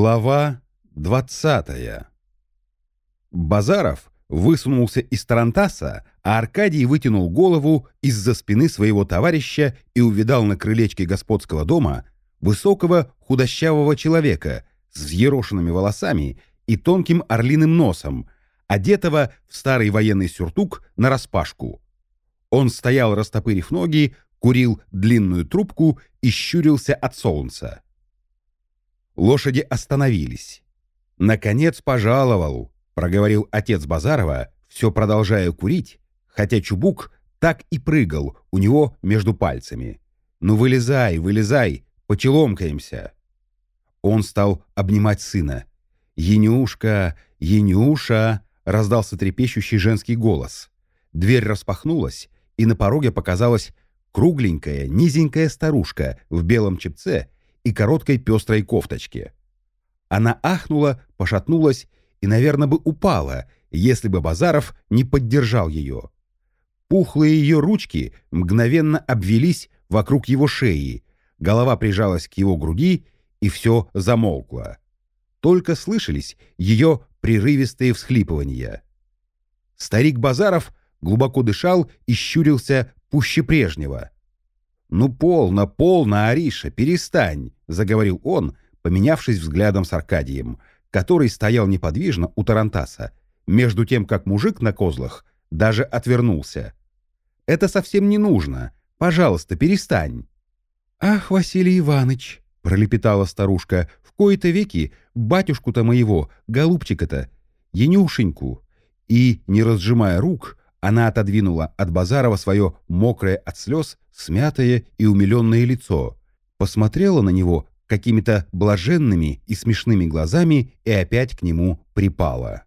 Глава двадцатая Базаров высунулся из тарантаса, а Аркадий вытянул голову из-за спины своего товарища и увидал на крылечке господского дома высокого худощавого человека с взъерошенными волосами и тонким орлиным носом, одетого в старый военный сюртук нараспашку. Он стоял, растопырив ноги, курил длинную трубку и щурился от солнца. Лошади остановились. «Наконец пожаловал», — проговорил отец Базарова, все продолжая курить, хотя чубук так и прыгал у него между пальцами. «Ну вылезай, вылезай, почеломкаемся». Он стал обнимать сына. «Енюшка, Енюша!» — раздался трепещущий женский голос. Дверь распахнулась, и на пороге показалась кругленькая, низенькая старушка в белом чепце и короткой пестрой кофточке. Она ахнула, пошатнулась и, наверное, бы упала, если бы Базаров не поддержал ее. Пухлые ее ручки мгновенно обвелись вокруг его шеи, голова прижалась к его груди, и все замолкло. Только слышались ее прерывистые всхлипывания. Старик Базаров глубоко дышал и щурился пуще прежнего. «Ну, полно, полно, Ариша, перестань!» — заговорил он, поменявшись взглядом с Аркадием, который стоял неподвижно у Тарантаса, между тем, как мужик на козлах даже отвернулся. «Это совсем не нужно. Пожалуйста, перестань!» «Ах, Василий Иванович!» — пролепетала старушка. «В кои-то веки батюшку-то моего, голубчика-то, Янюшеньку!» И, не разжимая рук, она отодвинула от Базарова свое мокрое от слез, смятое и умиленное лицо, посмотрела на него какими-то блаженными и смешными глазами и опять к нему припала.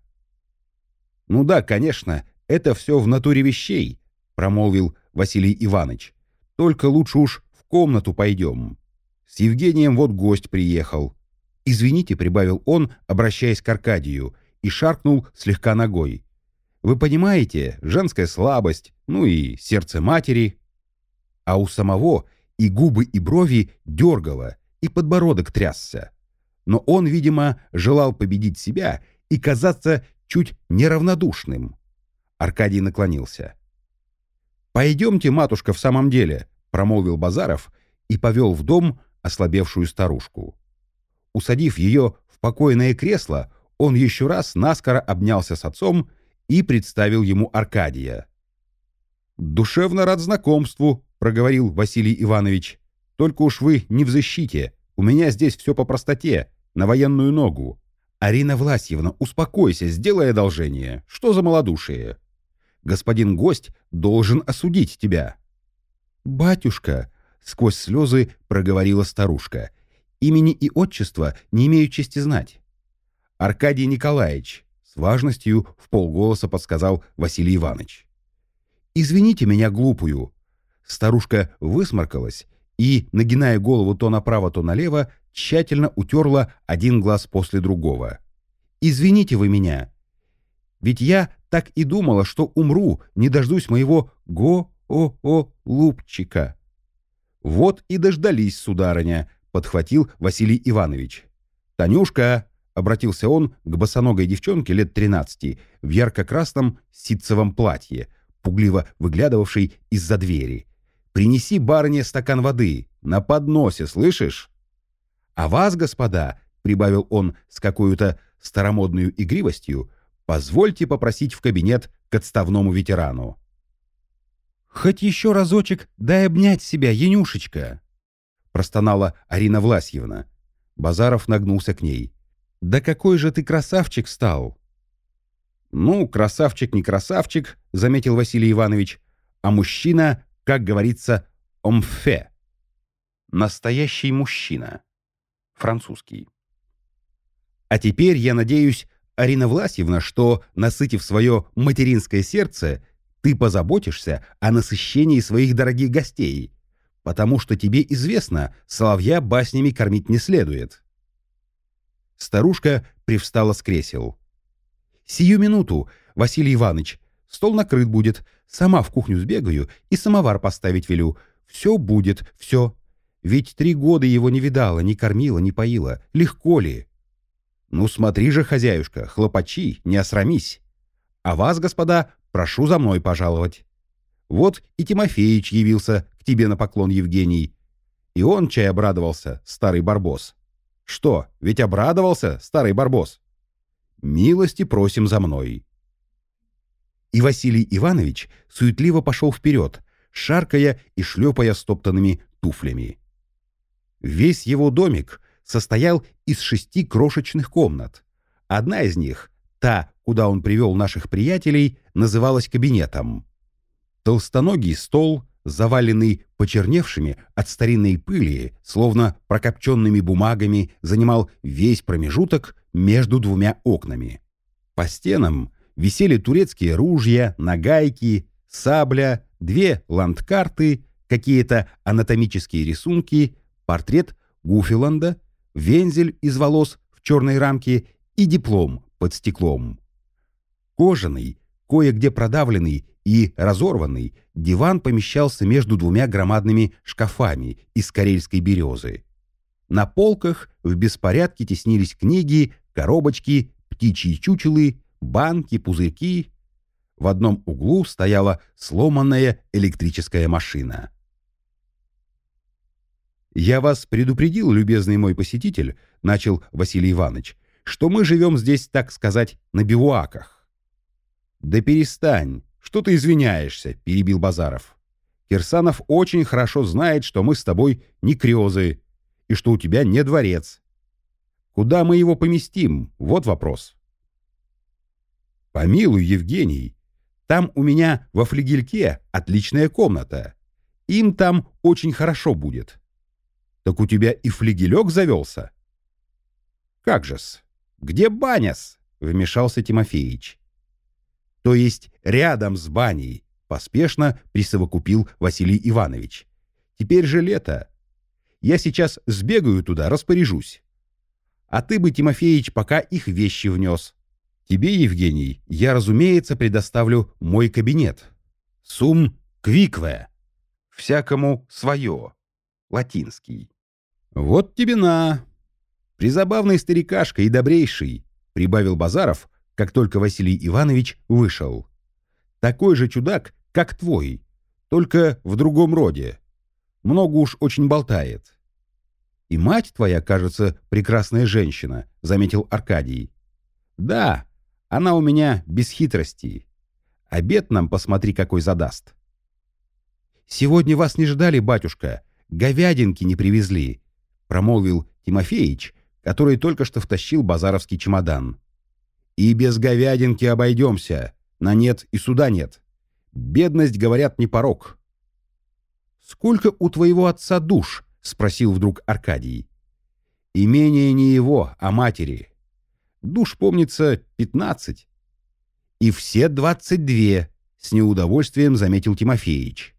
«Ну да, конечно, это все в натуре вещей», — промолвил Василий Иванович. «Только лучше уж в комнату пойдем. С Евгением вот гость приехал». «Извините», — прибавил он, обращаясь к Аркадию, и шаркнул слегка ногой. Вы понимаете, женская слабость, ну и сердце матери. А у самого и губы, и брови дергало, и подбородок трясся. Но он, видимо, желал победить себя и казаться чуть неравнодушным. Аркадий наклонился. «Пойдемте, матушка, в самом деле», — промолвил Базаров и повел в дом ослабевшую старушку. Усадив ее в покойное кресло, он еще раз наскоро обнялся с отцом и представил ему Аркадия. «Душевно рад знакомству», — проговорил Василий Иванович. «Только уж вы не в защите. У меня здесь все по простоте, на военную ногу. Арина Власьевна, успокойся, сделай одолжение. Что за малодушие? Господин гость должен осудить тебя». «Батюшка», — сквозь слезы проговорила старушка, — «имени и отчества не имею чести знать». «Аркадий Николаевич, с важностью в полголоса подсказал Василий Иванович. «Извините меня, глупую». Старушка высморкалась и, нагиная голову то направо, то налево, тщательно утерла один глаз после другого. «Извините вы меня. Ведь я так и думала, что умру, не дождусь моего го-о-о-лупчика». «Вот и дождались, сударыня», — подхватил Василий Иванович. «Танюшка, — обратился он к босоногой девчонке лет тринадцати в ярко-красном ситцевом платье, пугливо выглядывавшей из-за двери. «Принеси барыне стакан воды, на подносе, слышишь?» «А вас, господа», — прибавил он с какой-то старомодной игривостью, «позвольте попросить в кабинет к отставному ветерану». «Хоть еще разочек дай обнять себя, Янюшечка!» — простонала Арина Власьевна. Базаров нагнулся к ней. «Да какой же ты красавчик стал!» «Ну, красавчик не красавчик», — заметил Василий Иванович, «а мужчина, как говорится, омфе». Настоящий мужчина. Французский. А теперь, я надеюсь, Арина Власьевна, что, насытив свое материнское сердце, ты позаботишься о насыщении своих дорогих гостей, потому что тебе известно, соловья баснями кормить не следует. Старушка привстала с кресел. «Сию минуту, Василий Иванович, стол накрыт будет. Сама в кухню сбегаю и самовар поставить велю. Все будет, все. Ведь три года его не видала, не кормила, не поила. Легко ли? Ну смотри же, хозяюшка, хлопачи, не осрамись. А вас, господа, прошу за мной пожаловать. Вот и Тимофеич явился к тебе на поклон, Евгений. И он чай обрадовался, старый барбос. Что, ведь обрадовался, старый барбос? Милости просим за мной. И Василий Иванович суетливо пошел вперед, шаркая и шлепая стоптанными туфлями. Весь его домик состоял из шести крошечных комнат. Одна из них, та, куда он привел наших приятелей, называлась кабинетом. Толстоногий стол, заваленный почерневшими от старинной пыли, словно прокопченными бумагами, занимал весь промежуток между двумя окнами. По стенам висели турецкие ружья, нагайки, сабля, две ландкарты, какие-то анатомические рисунки, портрет Гуфиланда, вензель из волос в черной рамке и диплом под стеклом. Кожаный, кое-где продавленный и разорванный, диван помещался между двумя громадными шкафами из карельской березы. На полках в беспорядке теснились книги, коробочки, птичьи чучелы, банки, пузырьки. В одном углу стояла сломанная электрическая машина. «Я вас предупредил, любезный мой посетитель», — начал Василий Иванович, «что мы живем здесь, так сказать, на бивуаках». «Да перестань, что ты извиняешься», — перебил Базаров. «Кирсанов очень хорошо знает, что мы с тобой не крёзы и что у тебя не дворец. Куда мы его поместим? Вот вопрос». «Помилуй, Евгений, там у меня во флигельке отличная комната. Им там очень хорошо будет». Так у тебя и флигелек завелся? Как же-с? Где баня-с? Вмешался Тимофеич. То есть рядом с баней, поспешно присовокупил Василий Иванович. Теперь же лето. Я сейчас сбегаю туда, распоряжусь. А ты бы, Тимофеич, пока их вещи внес. Тебе, Евгений, я, разумеется, предоставлю мой кабинет. Сум квикве. Всякому свое. Латинский. «Вот тебе на!» «Призабавный старикашка и добрейший», — прибавил Базаров, как только Василий Иванович вышел. «Такой же чудак, как твой, только в другом роде. Много уж очень болтает». «И мать твоя, кажется, прекрасная женщина», — заметил Аркадий. «Да, она у меня без хитрости. Обед нам, посмотри, какой задаст». «Сегодня вас не ждали, батюшка. Говядинки не привезли промолвил Тимофеич, который только что втащил базаровский чемодан. «И без говядинки обойдемся. На нет и суда нет. Бедность, говорят, не порог». «Сколько у твоего отца душ?» — спросил вдруг Аркадий. «Имение не его, а матери. Душ, помнится, пятнадцать». «И все двадцать две», — с неудовольствием заметил Тимофеич.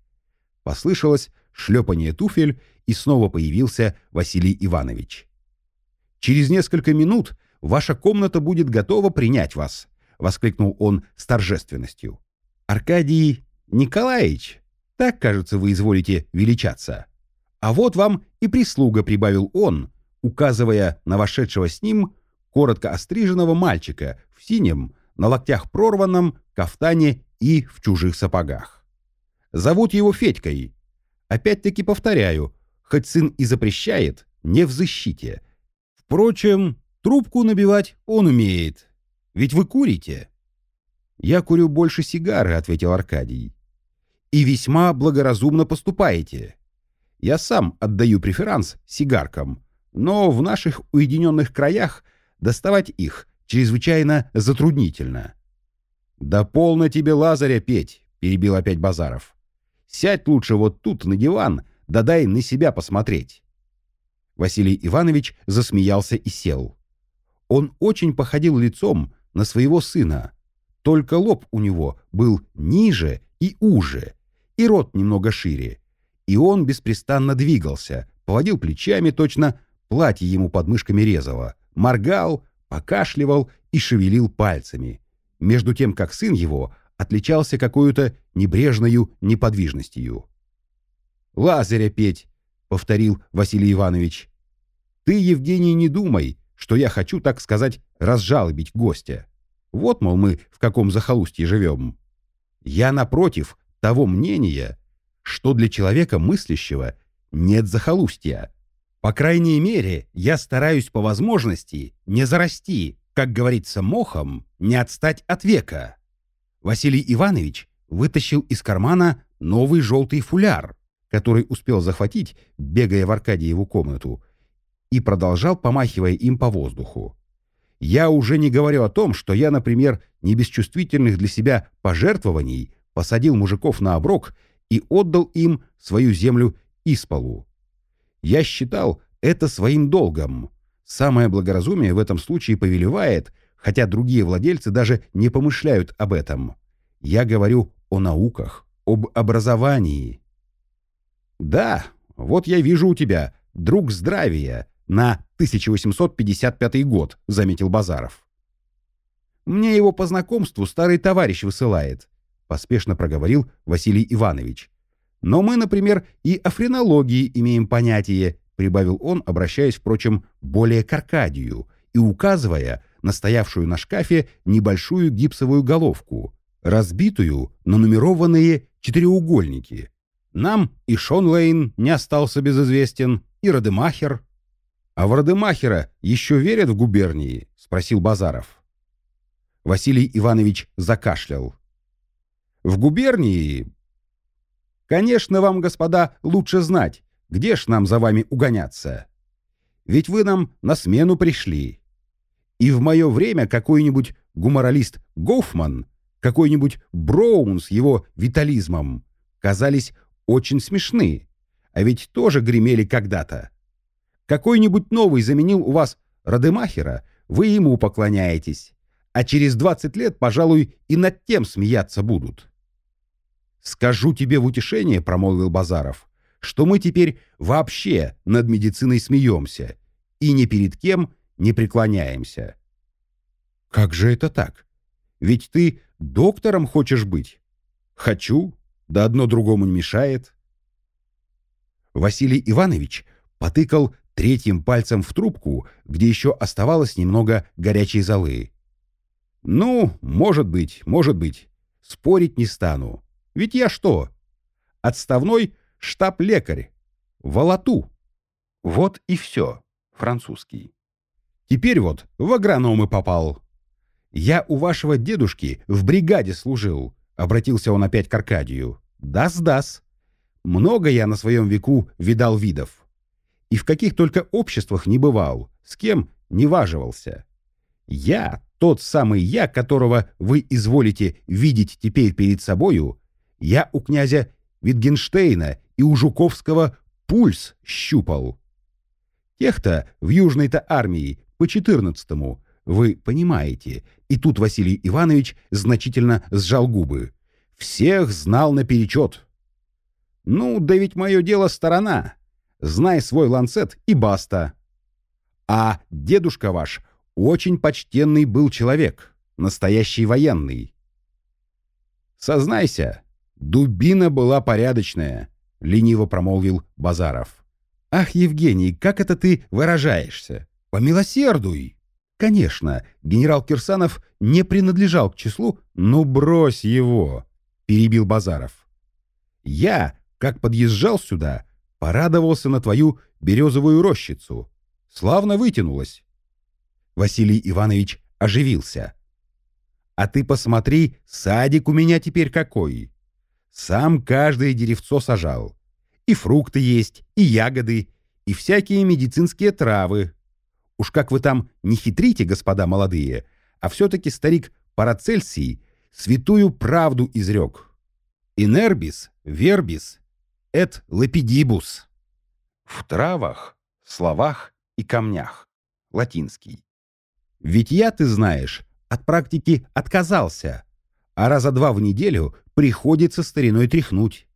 Послышалось шлепание туфель, и снова появился Василий Иванович. «Через несколько минут ваша комната будет готова принять вас», — воскликнул он с торжественностью. «Аркадий Николаевич, так, кажется, вы изволите величаться. А вот вам и прислуга», — прибавил он, указывая на вошедшего с ним коротко остриженного мальчика в синем, на локтях прорванном, кафтане и в чужих сапогах. «Зовут его Федькой. Опять-таки повторяю, хоть сын и запрещает, не в защите. Впрочем, трубку набивать он умеет. Ведь вы курите. «Я курю больше сигары», — ответил Аркадий. «И весьма благоразумно поступаете. Я сам отдаю преферанс сигаркам, но в наших уединенных краях доставать их чрезвычайно затруднительно». «Да полно тебе Лазаря петь», — перебил опять Базаров. «Сядь лучше вот тут, на диван, да дай на себя посмотреть. Василий Иванович засмеялся и сел. Он очень походил лицом на своего сына, только лоб у него был ниже и уже, и рот немного шире, и он беспрестанно двигался, поводил плечами точно, платье ему под мышками резало, моргал, покашливал и шевелил пальцами, между тем как сын его отличался какой-то небрежною неподвижностью. Лазаря петь, — повторил Василий Иванович. Ты, Евгений, не думай, что я хочу, так сказать, разжалобить гостя. Вот, мол, мы в каком захолустье живем. Я, напротив, того мнения, что для человека мыслящего нет захолустья. По крайней мере, я стараюсь по возможности не зарасти, как говорится, мохом, не отстать от века. Василий Иванович вытащил из кармана новый желтый фуляр, который успел захватить, бегая в Аркадьеву комнату, и продолжал, помахивая им по воздуху. Я уже не говорю о том, что я, например, не без чувствительных для себя пожертвований посадил мужиков на оброк и отдал им свою землю исполу. Я считал это своим долгом. Самое благоразумие в этом случае повелевает, хотя другие владельцы даже не помышляют об этом. Я говорю о науках, об образовании. Да, вот я вижу у тебя, друг здравия, на 1855 год, заметил Базаров. Мне его по знакомству старый товарищ высылает, поспешно проговорил Василий Иванович. Но мы, например, и о френологии имеем понятие, прибавил он, обращаясь, впрочем, более к Аркадию и указывая на стоявшую на шкафе небольшую гипсовую головку, разбитую на нумерованные четыреугольники. Нам и Шон Лейн не остался безызвестен, и Радемахер. «А в Радемахера еще верят в губернии?» — спросил Базаров. Василий Иванович закашлял. «В губернии Конечно, вам, господа, лучше знать, где ж нам за вами угоняться. Ведь вы нам на смену пришли. И в мое время какой-нибудь гуморалист Гофман, какой-нибудь Броун с его витализмом казались очень смешны, а ведь тоже гремели когда-то. Какой-нибудь новый заменил у вас Радемахера, вы ему поклоняетесь, а через 20 лет, пожалуй, и над тем смеяться будут. «Скажу тебе в утешение», — промолвил Базаров, «что мы теперь вообще над медициной смеемся и ни перед кем не преклоняемся». «Как же это так? Ведь ты доктором хочешь быть?» «Хочу, да одно другому не мешает». Василий Иванович потыкал третьим пальцем в трубку, где еще оставалось немного горячей золы. «Ну, может быть, может быть. Спорить не стану. Ведь я что? Отставной штаб-лекарь. Волоту. Вот и все. Французский. Теперь вот в агрономы попал. Я у вашего дедушки в бригаде служил, обратился он опять к Аркадию. Да-с-дас. Много я на своем веку видал видов. И в каких только обществах не бывал, с кем не важивался. Я, тот самый я, которого вы изволите видеть теперь перед собою, я у князя Витгенштейна и у Жуковского пульс щупал. Тех-то в Южной-то армии по четырнадцатому, вы понимаете. И тут Василий Иванович значительно сжал губы. Всех знал наперечет. Ну, да ведь мое дело сторона. Знай свой ланцет и баста. А дедушка ваш очень почтенный был человек, настоящий военный. Сознайся, «Дубина была порядочная», — лениво промолвил Базаров. «Ах, Евгений, как это ты выражаешься? Помилосердуй!» Конечно, генерал Кирсанов не принадлежал к числу, но брось его, — перебил Базаров. Я, как подъезжал сюда, порадовался на твою березовую рощицу. Славно вытянулась. Василий Иванович оживился. А ты посмотри, садик у меня теперь какой. Сам каждое деревцо сажал. И фрукты есть, и ягоды, и всякие медицинские травы. Уж как вы там не хитрите, господа молодые, а все-таки старик Парацельсий святую правду изрек. Инербис, вербис, эт лепидибус. В травах, словах и камнях. Латинский. Ведь я, ты знаешь, от практики отказался, а раза два в неделю приходится стариной тряхнуть.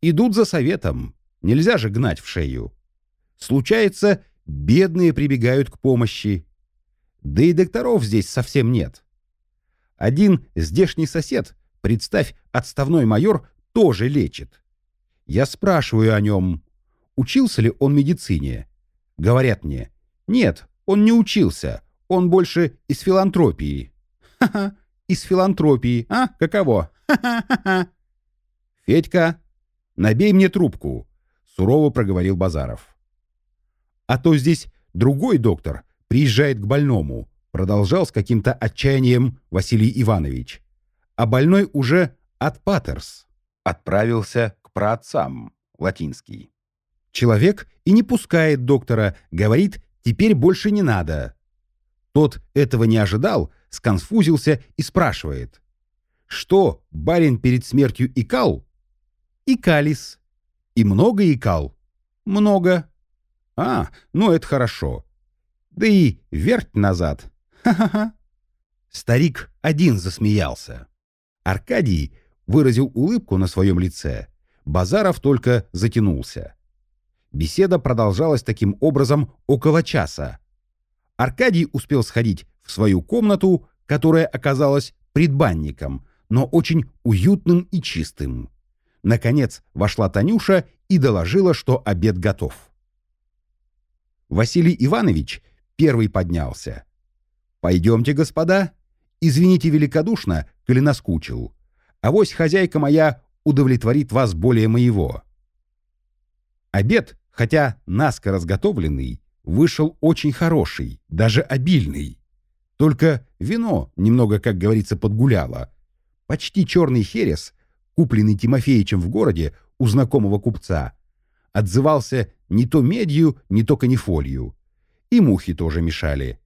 Идут за советом, нельзя же гнать в шею. Случается, бедные прибегают к помощи. Да и докторов здесь совсем нет. Один здешний сосед, представь, отставной майор, тоже лечит. Я спрашиваю о нем, учился ли он медицине. Говорят мне, нет, Он не учился, он больше из филантропии. Ха-ха, из филантропии, а? Каково? Ха-ха-ха. Федька, набей мне трубку, сурово проговорил Базаров. А то здесь другой доктор приезжает к больному, продолжал с каким-то отчаянием Василий Иванович. А больной уже от Патерс отправился к праотцам, латинский. Человек и не пускает доктора, говорит, теперь больше не надо. Тот этого не ожидал, сконфузился и спрашивает. Что, барин перед смертью икал? Икалис. И много икал? Много. А, ну это хорошо. Да и верть назад. Ха-ха-ха. Старик один засмеялся. Аркадий выразил улыбку на своем лице. Базаров только затянулся. Беседа продолжалась таким образом около часа. Аркадий успел сходить в свою комнату, которая оказалась предбанником, но очень уютным и чистым. Наконец вошла Танюша и доложила, что обед готов. Василий Иванович первый поднялся. «Пойдемте, господа. Извините великодушно, коли наскучил. Авось хозяйка моя удовлетворит вас более моего». Обед, хотя наскоро разготовленный, вышел очень хороший, даже обильный. Только вино немного, как говорится, подгуляло. Почти черный херес, купленный Тимофеичем в городе у знакомого купца, отзывался не то медью, не то канифолью. И мухи тоже мешали.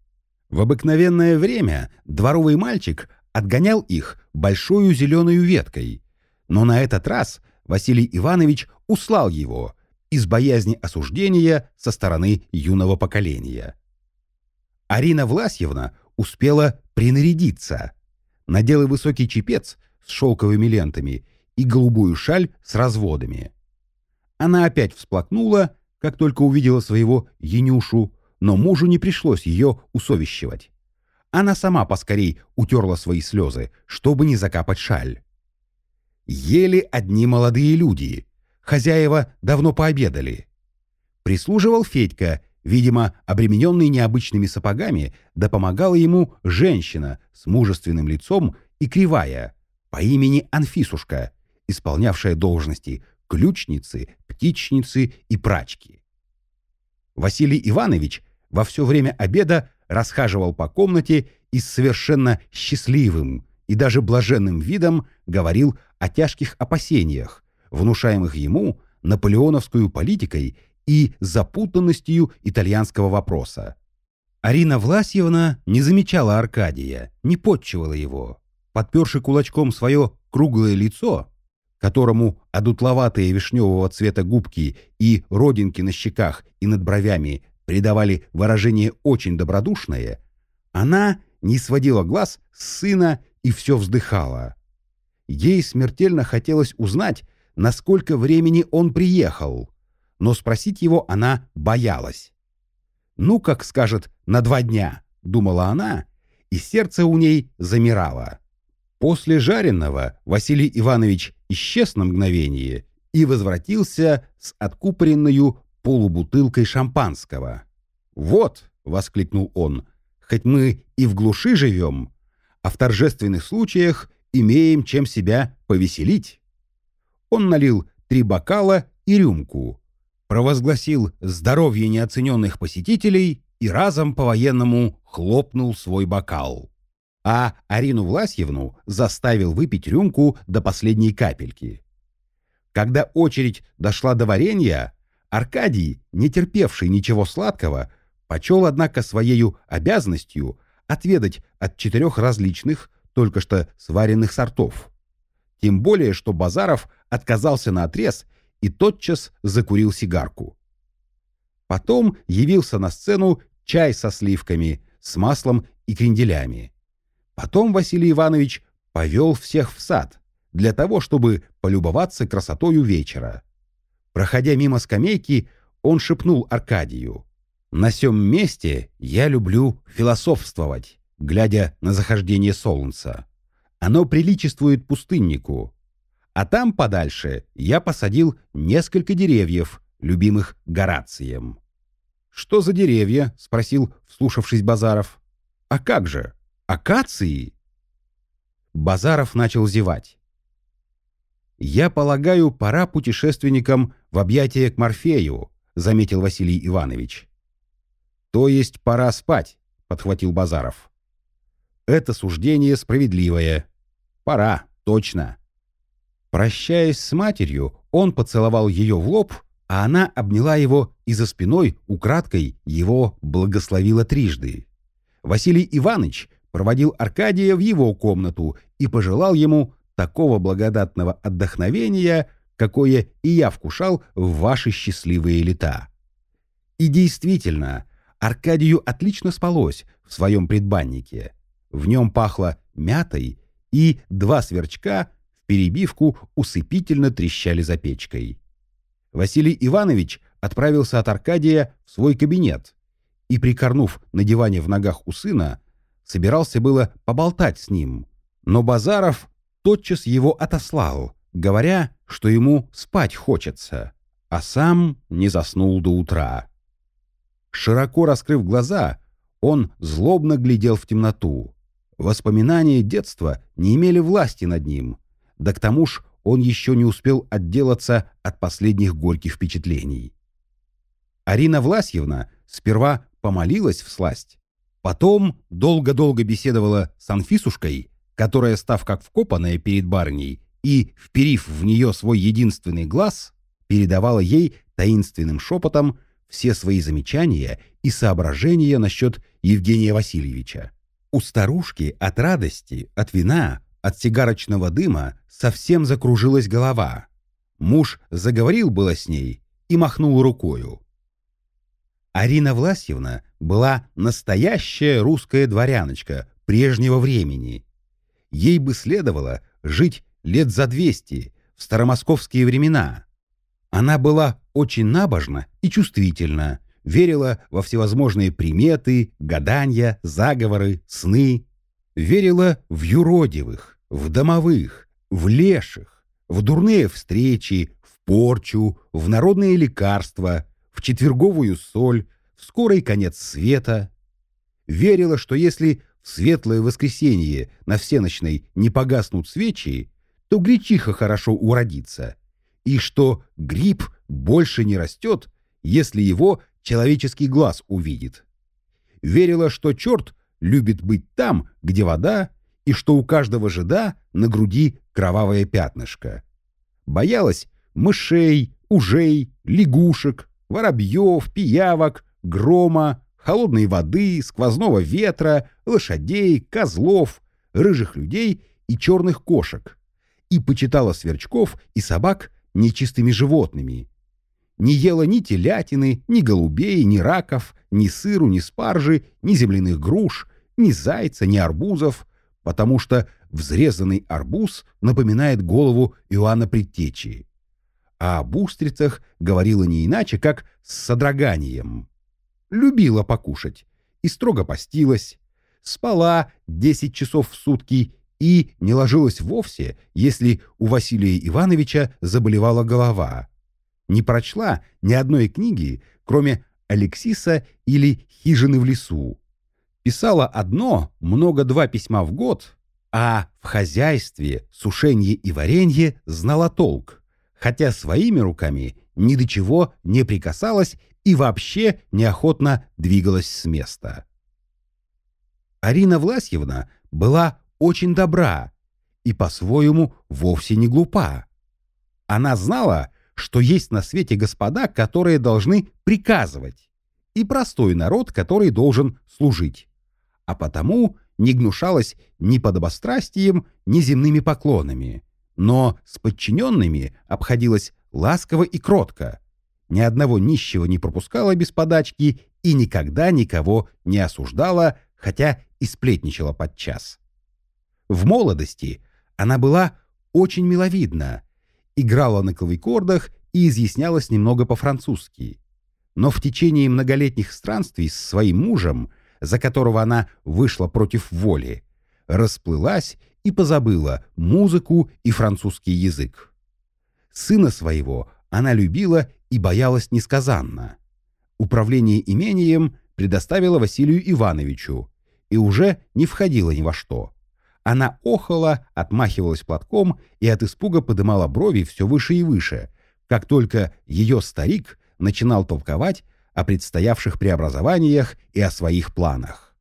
В обыкновенное время дворовый мальчик отгонял их большой зеленой веткой. Но на этот раз Василий Иванович услал его из боязни осуждения со стороны юного поколения. Арина Власьевна успела принарядиться. Надела высокий чепец с шелковыми лентами и голубую шаль с разводами. Она опять всплакнула, как только увидела своего Янюшу, но мужу не пришлось ее усовещивать. Она сама поскорей утерла свои слезы, чтобы не закапать шаль. Ели одни молодые люди. Хозяева давно пообедали. Прислуживал Федька, видимо, обремененный необычными сапогами, да помогала ему женщина с мужественным лицом и кривая, по имени Анфисушка, исполнявшая должности ключницы, птичницы и прачки. Василий Иванович во все время обеда расхаживал по комнате и с совершенно счастливым и даже блаженным видом говорил о тяжких опасениях, внушаемых ему наполеоновскую политикой и запутанностью итальянского вопроса. Арина Власьевна не замечала Аркадия, не подчивала его. Подперши кулачком свое круглое лицо, которому одутловатые вишневого цвета губки и родинки на щеках и над бровями придавали выражение очень добродушное, она не сводила глаз с сына и все вздыхала. Ей смертельно хотелось узнать, насколько времени он приехал, но спросить его она боялась. «Ну, как скажет, на два дня», — думала она, и сердце у ней замирало. После жареного Василий Иванович исчез на мгновение и возвратился с откупоренную полубутылкой шампанского. «Вот», — воскликнул он, — «хоть мы и в глуши живем, а в торжественных случаях имеем чем себя повеселить». Он налил три бокала и рюмку, провозгласил здоровье неоцененных посетителей и разом по-военному хлопнул свой бокал. А Арину Власьевну заставил выпить рюмку до последней капельки. Когда очередь дошла до варенья, Аркадий, не терпевший ничего сладкого, почел, однако, своею обязанностью отведать от четырех различных, только что сваренных сортов. Тем более, что Базаров отказался на отрез и тотчас закурил сигарку. Потом явился на сцену чай со сливками, с маслом и кренделями. Потом Василий Иванович повел всех в сад для того, чтобы полюбоваться красотою вечера. Проходя мимо скамейки, он шепнул Аркадию. «На сём месте я люблю философствовать, глядя на захождение солнца. Оно приличествует пустыннику. А там подальше я посадил несколько деревьев, любимых Горацием». «Что за деревья?» — спросил, вслушавшись Базаров. «А как же? Акации?» Базаров начал зевать. «Я полагаю, пора путешественникам в объятия к Морфею», — заметил Василий Иванович. «То есть пора спать», — подхватил Базаров. «Это суждение справедливое. Пора, точно». Прощаясь с матерью, он поцеловал ее в лоб, а она обняла его и за спиной украдкой его благословила трижды. Василий Иванович проводил Аркадия в его комнату и пожелал ему такого благодатного отдохновения, какое и я вкушал в ваши счастливые лета. И действительно, Аркадию отлично спалось в своем предбаннике. В нем пахло мятой, и два сверчка в перебивку усыпительно трещали за печкой. Василий Иванович отправился от Аркадия в свой кабинет и, прикорнув на диване в ногах у сына, собирался было поболтать с ним, но Базаров тотчас его отослал, говоря, что ему спать хочется, а сам не заснул до утра. Широко раскрыв глаза, он злобно глядел в темноту. Воспоминания детства не имели власти над ним, да к тому ж он еще не успел отделаться от последних горьких впечатлений. Арина Власьевна сперва помолилась в сласть, потом долго-долго беседовала с Анфисушкой, которая, став как вкопанная перед барыней и, вперив в нее свой единственный глаз, передавала ей таинственным шепотом все свои замечания и соображения насчет Евгения Васильевича. У старушки от радости, от вина, от сигарочного дыма совсем закружилась голова. Муж заговорил было с ней и махнул рукою. Арина Власьевна была настоящая русская дворяночка прежнего времени. Ей бы следовало жить лет за двести в старомосковские времена. Она была очень набожна и чувствительна, верила во всевозможные приметы, гадания, заговоры, сны, верила в юродивых, в домовых, в леших, в дурные встречи, в порчу, в народные лекарства, в четверговую соль, в скорый конец света. Верила, что если в светлое воскресенье на всеночной не погаснут свечи, то гречиха хорошо уродится, и что гриб больше не растет, если его человеческий глаз увидит. Верила, что черт любит быть там, где вода, и что у каждого жида на груди кровавое пятнышко. Боялась мышей, ужей, лягушек, воробьев, пиявок, грома, холодной воды, сквозного ветра, лошадей, козлов, рыжих людей и черных кошек, и почитала сверчков и собак нечистыми животными. Не ела ни телятины, ни голубей, ни раков, ни сыру, ни спаржи, ни земляных груш, ни зайца, ни арбузов, потому что взрезанный арбуз напоминает голову Иоанна Предтечи. А об устрицах говорила не иначе, как с содроганием. Любила покушать и строго постилась, спала 10 часов в сутки и не ложилась вовсе, если у Василия Ивановича заболевала голова. Не прочла ни одной книги, кроме «Алексиса» или «Хижины в лесу», писала одно, много-два письма в год, а в хозяйстве, сушенье и варенье знала толк, хотя своими руками ни до чего не прикасалась и вообще неохотно двигалась с места. Арина Власьевна была очень добра и по-своему вовсе не глупа. Она знала, что есть на свете господа, которые должны приказывать, и простой народ, который должен служить а потому не гнушалась ни подобострастием, ни земными поклонами, но с подчиненными обходилась ласково и кротко, ни одного нищего не пропускала без подачки и никогда никого не осуждала, хотя и сплетничала подчас. В молодости она была очень миловидна, играла на клавикордах и изъяснялась немного по-французски. Но в течение многолетних странствий с своим мужем – за которого она вышла против воли, расплылась и позабыла музыку и французский язык. Сына своего она любила и боялась несказанно. управление имением предоставила Василию Ивановичу и уже не входила ни во что. Она охала, отмахивалась платком и от испуга подымала брови все выше и выше, как только ее старик начинал толковать о предстоявших преобразованиях и о своих планах.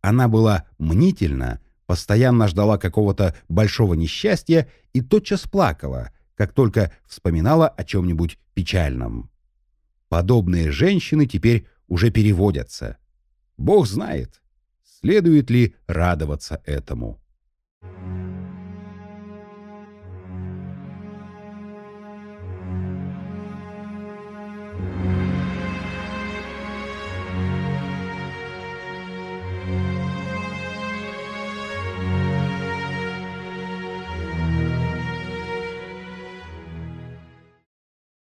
Она была мнительна, постоянно ждала какого-то большого несчастья и тотчас плакала, как только вспоминала о чем-нибудь печальном. Подобные женщины теперь уже переводятся. Бог знает, следует ли радоваться этому.